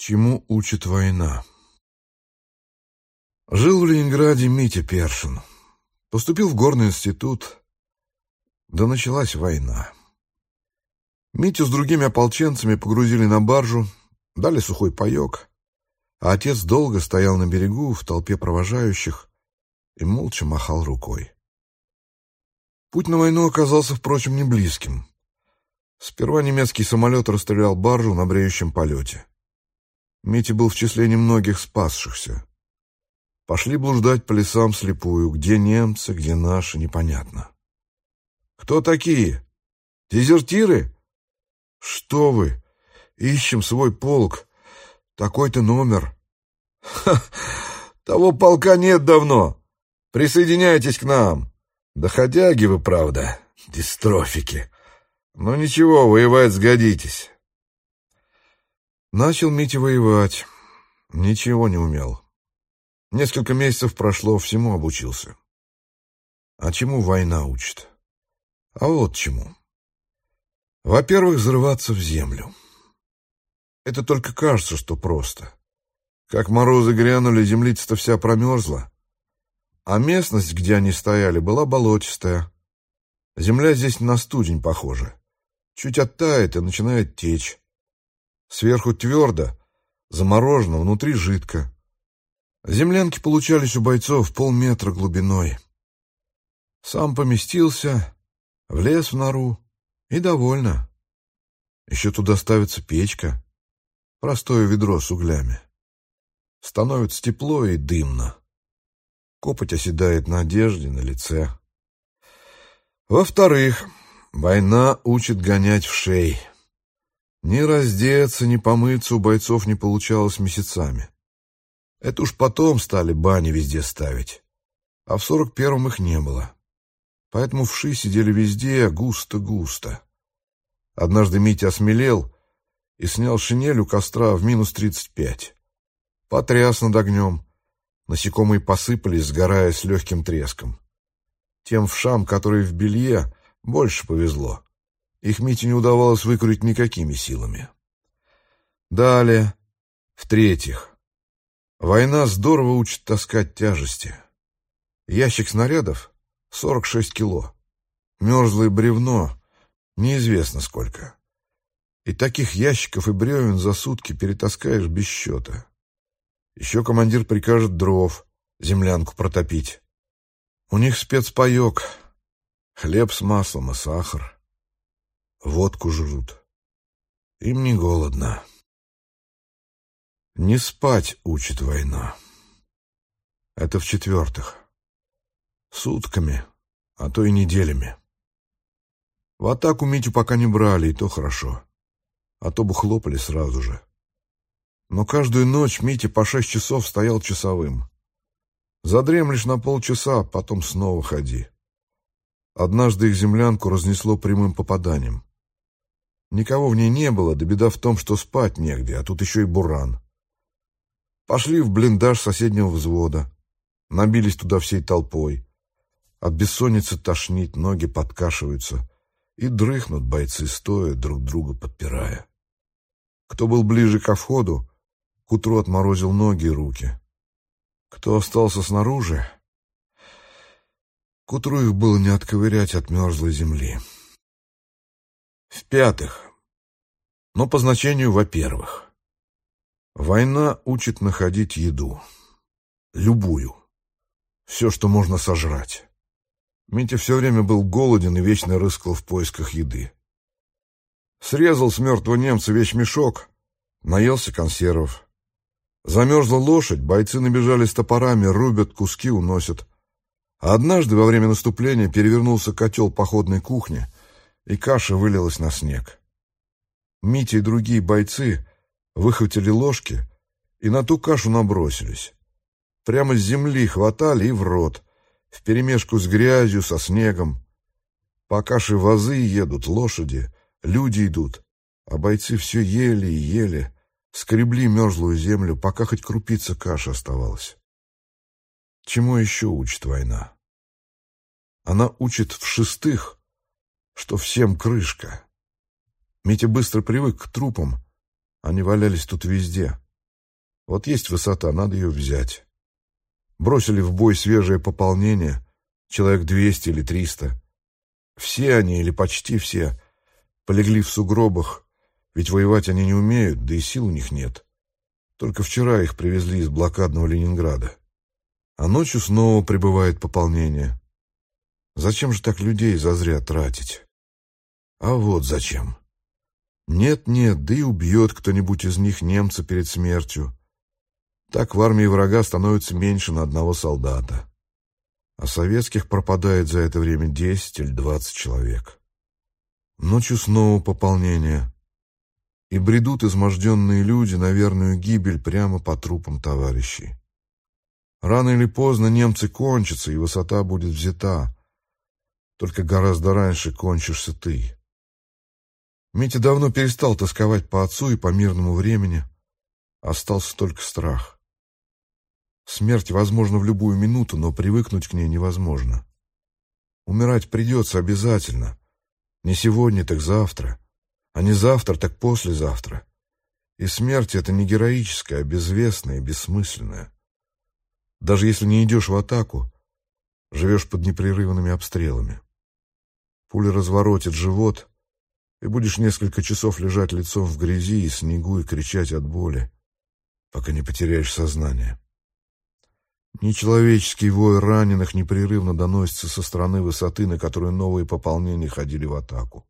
Чему учит война? Жил в Ленинграде Митя Першин. Поступил в горный институт. Да началась война. Митю с другими ополченцами погрузили на баржу, дали сухой паек, а отец долго стоял на берегу в толпе провожающих и молча махал рукой. Путь на войну оказался, впрочем, не близким. Сперва немецкий самолет расстрелял баржу на бреющем полете. Митя был в числе немногих спасшихся. Пошли блуждать по лесам слепую, где немцы, где наши, непонятно. «Кто такие? Дезертиры?» «Что вы? Ищем свой полк. Такой-то номер». «Ха! Того полка нет давно. Присоединяйтесь к нам. Доходяги вы, правда, дистрофики. Но ничего, воевать сгодитесь». Начал Митя воевать. Ничего не умел. Несколько месяцев прошло, всему обучился. А чему война учит? А вот чему. Во-первых, взрываться в землю. Это только кажется, что просто. Как морозы грянули, землица-то вся промерзла. А местность, где они стояли, была болотистая. Земля здесь на студень похожа. Чуть оттает и начинает течь. Сверху твердо, заморожено, внутри жидко. Землянки получались у бойцов полметра глубиной. Сам поместился, влез в нору и довольно. Еще туда ставится печка, простое ведро с углями. Становится тепло и дымно. Копоть оседает на одежде, на лице. Во-вторых, война учит гонять в шей. Ни раздеться, ни помыться у бойцов не получалось месяцами. Это уж потом стали бани везде ставить. А в сорок первом их не было. Поэтому вши сидели везде густо-густо. Однажды Митя осмелел и снял шинель у костра в минус тридцать пять. Потряс над огнем. Насекомые посыпались, сгорая с легким треском. Тем вшам, которые в белье, больше повезло. Их Мите не удавалось выкурить никакими силами. Далее, в-третьих, война здорово учит таскать тяжести. Ящик снарядов — 46 кило. Мерзлое бревно — неизвестно сколько. И таких ящиков и бревен за сутки перетаскаешь без счета. Еще командир прикажет дров, землянку протопить. У них спецпаек, хлеб с маслом и сахар водку жрут. Им не голодно. Не спать учит война. Это в-четвертых. Сутками, а то и неделями. В атаку Митю пока не брали, и то хорошо. А то бы хлопали сразу же. Но каждую ночь Митя по шесть часов стоял часовым. Задремлешь на полчаса, потом снова ходи. Однажды их землянку разнесло прямым попаданием. Никого в ней не было, да беда в том, что спать негде, а тут еще и буран. Пошли в блиндаж соседнего взвода. Набились туда всей толпой. От бессонницы тошнит, ноги подкашиваются. И дрыхнут бойцы, стоя, друг друга подпирая. Кто был ближе ко входу, к утру отморозил ноги и руки. Кто остался снаружи, к утру их было не отковырять от мерзлой земли. В-пятых, но по значению во-первых, война учит находить еду. Любую. Все, что можно сожрать. Митя все время был голоден и вечно рыскал в поисках еды. Срезал с мертвого немца весь мешок, наелся консервов. Замерзла лошадь, бойцы набежали с топорами, рубят, куски уносят. А однажды во время наступления перевернулся котел походной кухни — и каша вылилась на снег. Митя и другие бойцы выхватили ложки и на ту кашу набросились. Прямо с земли хватали и в рот, вперемешку с грязью, со снегом. По каше вазы едут лошади, люди идут, а бойцы все ели и ели, скребли мерзлую землю, пока хоть крупица каши оставалась. Чему еще учит война? Она учит в шестых что всем крышка. Митя быстро привык к трупам. Они валялись тут везде. Вот есть высота, надо ее взять. Бросили в бой свежее пополнение, человек двести или триста. Все они, или почти все, полегли в сугробах, ведь воевать они не умеют, да и сил у них нет. Только вчера их привезли из блокадного Ленинграда. А ночью снова прибывает пополнение. Зачем же так людей зазря тратить? А вот зачем. Нет-нет, да и убьет кто-нибудь из них немца перед смертью. Так в армии врага становится меньше на одного солдата. А советских пропадает за это время десять или двадцать человек. Ночью снова пополнение. И бредут изможденные люди на верную гибель прямо по трупам товарищей. Рано или поздно немцы кончатся, и высота будет взята. Только гораздо раньше кончишься ты. Митя давно перестал тосковать по отцу и по мирному времени. Остался только страх. Смерть возможна в любую минуту, но привыкнуть к ней невозможно. Умирать придется обязательно. Не сегодня, так завтра. А не завтра, так послезавтра. И смерть — это не героическая, а безвестная и бессмысленная. Даже если не идешь в атаку, живешь под непрерывными обстрелами. Пуля разворотит живот, и будешь несколько часов лежать лицом в грязи и снегу и кричать от боли, пока не потеряешь сознание. Нечеловеческий вой раненых непрерывно доносится со стороны высоты, на которую новые пополнения ходили в атаку.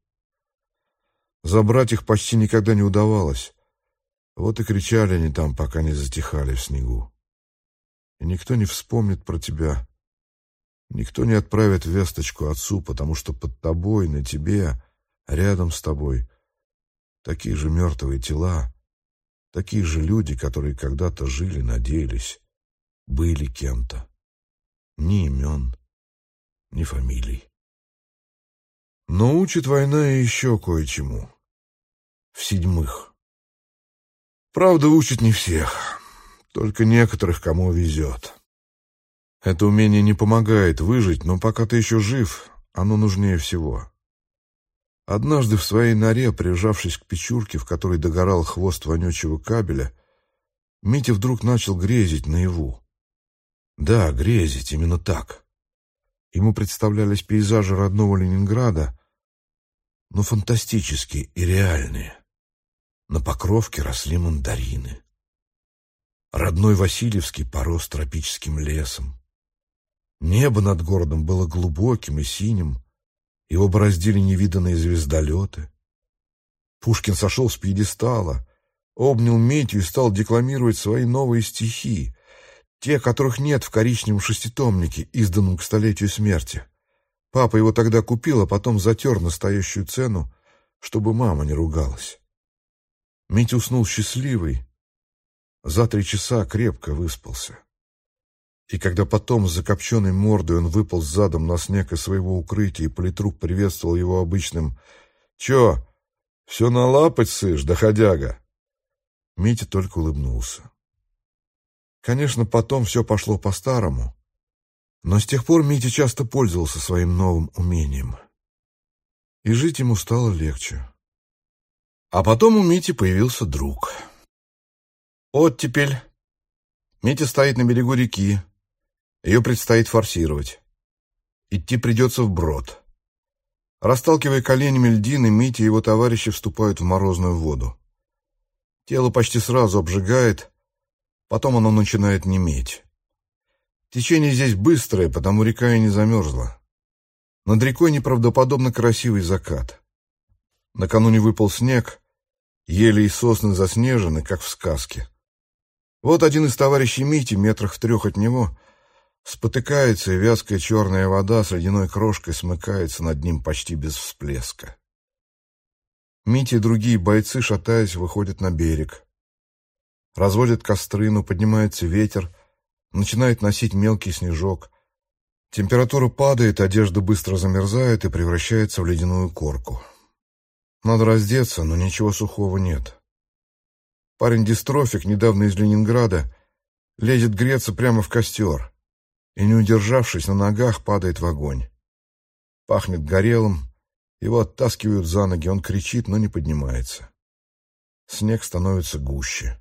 Забрать их почти никогда не удавалось. Вот и кричали они там, пока не затихали в снегу. И никто не вспомнит про тебя. Никто не отправит весточку отцу, потому что под тобой, на тебе, рядом с тобой такие же мертвые тела, такие же люди, которые когда-то жили, надеялись были кем-то. Ни имен, ни фамилий. Но учит война еще кое-чему. В седьмых. Правда, учит не всех, только некоторых, кому везет. Это умение не помогает выжить, но пока ты еще жив, оно нужнее всего. Однажды в своей норе, прижавшись к печурке, в которой догорал хвост вонючего кабеля, Митя вдруг начал грезить наяву. Да, грезить, именно так. Ему представлялись пейзажи родного Ленинграда, но фантастические и реальные. На Покровке росли мандарины. Родной Васильевский порос тропическим лесом. Небо над городом было глубоким и синим, его бороздили невиданные звездолеты. Пушкин сошел с пьедестала, обнял Митю и стал декламировать свои новые стихи, те, которых нет в коричневом шеститомнике, изданном к столетию смерти. Папа его тогда купил, а потом затер настоящую цену, чтобы мама не ругалась. Митя уснул счастливый, за три часа крепко выспался. И когда потом с закопченной мордой он выпал задом на снег из своего укрытия, и политрук приветствовал его обычным «Чё, все налапать сышь, доходяга?» Митя только улыбнулся. Конечно, потом все пошло по-старому, но с тех пор Митя часто пользовался своим новым умением. И жить ему стало легче. А потом у Мити появился друг. Оттепель. Митя стоит на берегу реки. Ее предстоит форсировать. Идти придется вброд. Расталкивая коленями льдины, Митя и его товарищи вступают в морозную воду. Тело почти сразу обжигает, Потом оно начинает неметь. Течение здесь быстрое, потому река и не замерзла. Над рекой неправдоподобно красивый закат. Накануне выпал снег, ели и сосны заснежены, как в сказке. Вот один из товарищей Мити, метрах в трех от него, спотыкается, и вязкая черная вода с ледяной крошкой смыкается над ним почти без всплеска. Мити и другие бойцы, шатаясь, выходят на берег разводят костры, но поднимается ветер, начинает носить мелкий снежок. Температура падает, одежда быстро замерзает и превращается в ледяную корку. Надо раздеться, но ничего сухого нет. Парень-дистрофик, недавно из Ленинграда, лезет греться прямо в костер и, не удержавшись на ногах, падает в огонь. Пахнет горелым, его оттаскивают за ноги, он кричит, но не поднимается. Снег становится гуще.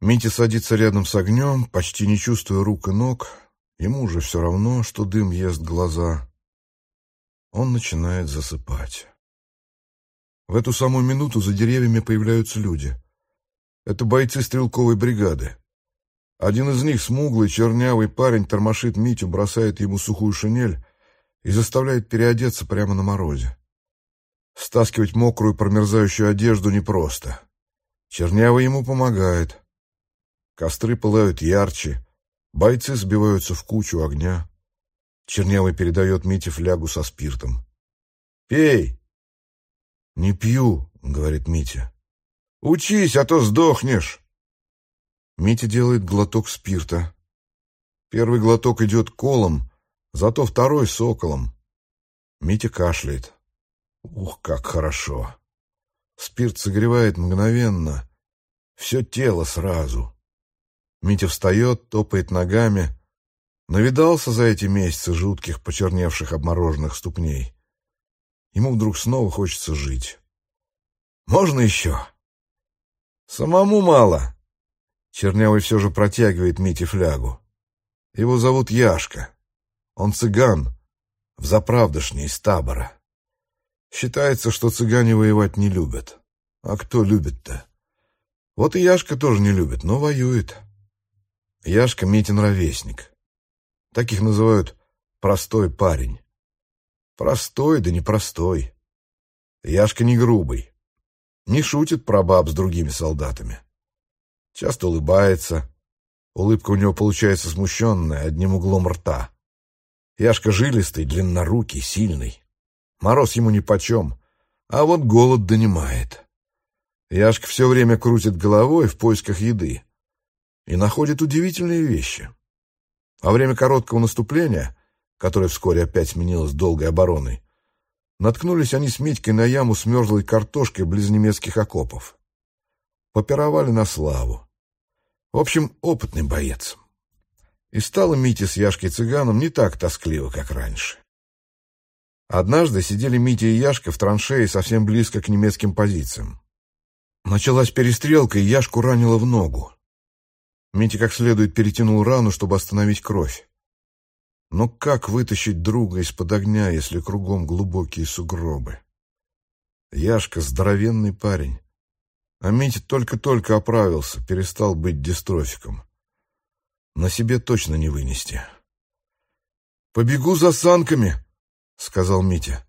Митя садится рядом с огнем, почти не чувствуя рук и ног. Ему уже все равно, что дым ест глаза. Он начинает засыпать. В эту самую минуту за деревьями появляются люди. Это бойцы стрелковой бригады. Один из них, смуглый, чернявый парень, тормошит Митю, бросает ему сухую шинель и заставляет переодеться прямо на морозе. Стаскивать мокрую промерзающую одежду непросто. Чернявый ему помогает. Костры пылают ярче, бойцы сбиваются в кучу огня. Чернявый передает Мите флягу со спиртом. «Пей!» «Не пью», — говорит Митя. «Учись, а то сдохнешь!» Митя делает глоток спирта. Первый глоток идет колом, зато второй — соколом. Митя кашляет. Ух, как хорошо! Спирт согревает мгновенно. Все тело сразу. Митя встает, топает ногами. Навидался за эти месяцы жутких, почерневших, обмороженных ступней. Ему вдруг снова хочется жить. «Можно еще?» «Самому мало», Чернявый все же протягивает Мите флягу. Его зовут Яшка. Он цыган, взаправдошний из табора. Считается, что цыгане воевать не любят. А кто любит-то? Вот и Яшка тоже не любит, но воюет. Яшка Митин ровесник. Таких называют «простой парень». Простой, да не простой. Яшка не грубый. Не шутит про баб с другими солдатами. Часто улыбается. Улыбка у него получается смущенная, одним углом рта. Яшка жилистый, длиннорукий, сильный. Мороз ему нипочем, а вот голод донимает. Яшка все время крутит головой в поисках еды и находит удивительные вещи. Во время короткого наступления, которое вскоре опять сменилось долгой обороной, наткнулись они с Митькой на яму с мерзлой картошкой близ немецких окопов. Попировали на славу. В общем, опытный боец. И стало Мите с Яшкой Цыганом не так тоскливо, как раньше. Однажды сидели Митя и Яшка в траншее совсем близко к немецким позициям. Началась перестрелка, и Яшку ранило в ногу. Митя как следует перетянул рану, чтобы остановить кровь. Но как вытащить друга из-под огня, если кругом глубокие сугробы? Яшка — здоровенный парень. А Митя только-только оправился, перестал быть дистрофиком. На себе точно не вынести. «Побегу за санками», — сказал Митя.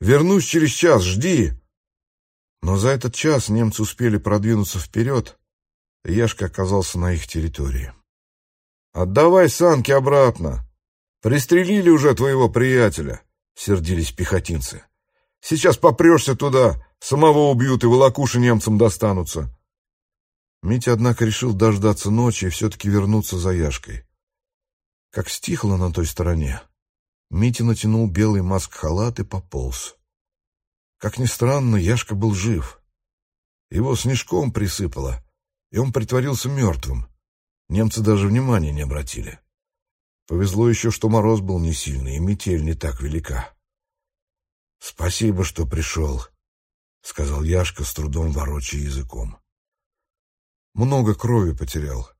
«Вернусь через час, жди». Но за этот час немцы успели продвинуться вперед, и Яшка оказался на их территории. «Отдавай санки обратно! Пристрелили уже твоего приятеля!» — сердились пехотинцы. «Сейчас попрешься туда, Самого убьют и волокуши немцам достанутся. Митя, однако, решил дождаться ночи и все-таки вернуться за Яшкой. Как стихло на той стороне, Митя натянул белый маск-халат и пополз. Как ни странно, Яшка был жив. Его снежком присыпало, и он притворился мертвым. Немцы даже внимания не обратили. Повезло еще, что мороз был не сильный, и метель не так велика. «Спасибо, что пришел», — сказал Яшка, с трудом ворочая языком. Много крови потерял.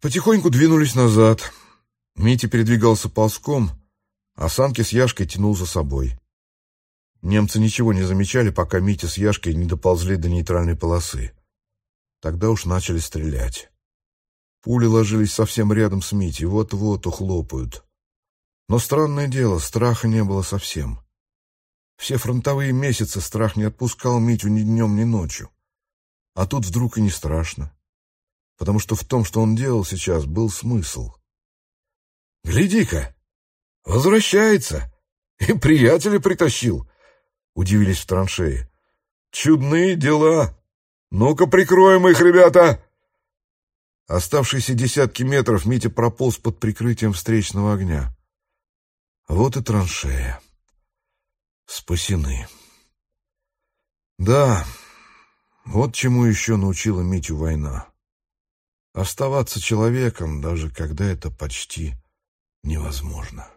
Потихоньку двинулись назад. Митя передвигался ползком, а Санки с Яшкой тянул за собой. Немцы ничего не замечали, пока Митя с Яшкой не доползли до нейтральной полосы. Тогда уж начали стрелять. Пули ложились совсем рядом с Митей, вот-вот ухлопают. Но странное дело, страха не было совсем. Все фронтовые месяцы страх не отпускал Митю ни днем, ни ночью. А тут вдруг и не страшно. Потому что в том, что он делал сейчас, был смысл. «Гляди-ка! Возвращается! И приятеля притащил!» — удивились в траншее. «Чудные дела! Ну-ка, прикроем их, ребята!» Оставшиеся десятки метров Митя прополз под прикрытием встречного огня. Вот и траншея спасены. Да, вот чему еще научила Митю война. Оставаться человеком, даже когда это почти невозможно.